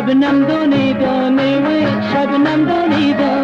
शबनम दोने दोने में शबनम दोने दोने